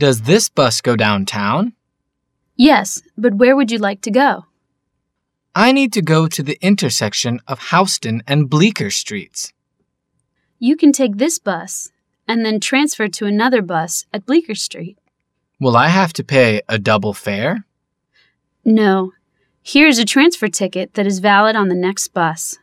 Does this bus go downtown? Yes, but where would you like to go? I need to go to the intersection of Houston and Bleecker Streets. You can take this bus and then transfer to another bus at Bleecker Street. Will I have to pay a double fare? No. Here is a transfer ticket that is valid on the next bus.